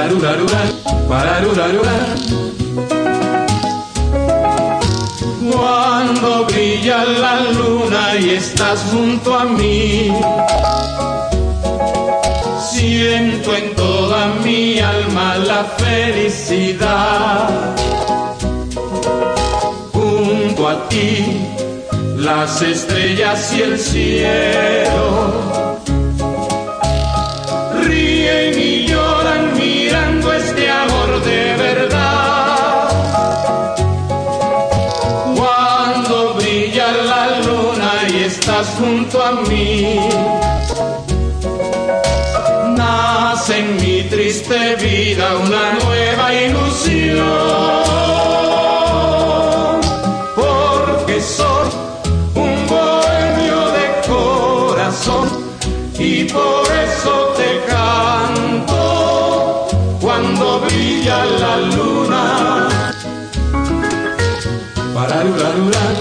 Pararurarura, pararurarura. Cuando brilla la luna y estás junto a mí, siento en toda mi alma la felicidad. Junto a ti, las estrellas y el cielo estás junto a mí, nace en mi triste vida una nueva ilusión. Porque soy un bohemio de corazón y por eso te canto cuando brilla la luna. Pararurarurán,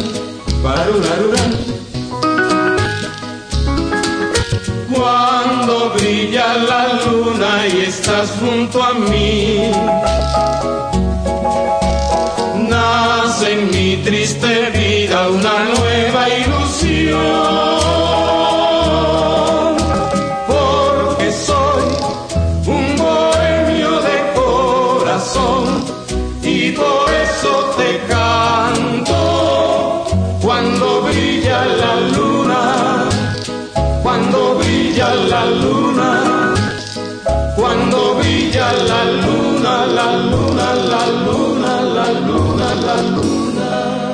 pararurarurán. Cuando brilla la luna y estás junto a mí, nace en mi triste vida una nueva ilusión. Porque soy un bohemio de corazón y por eso te canto cuando brilla la luna, cuando brilla la luna, la luna, la luna, la luna.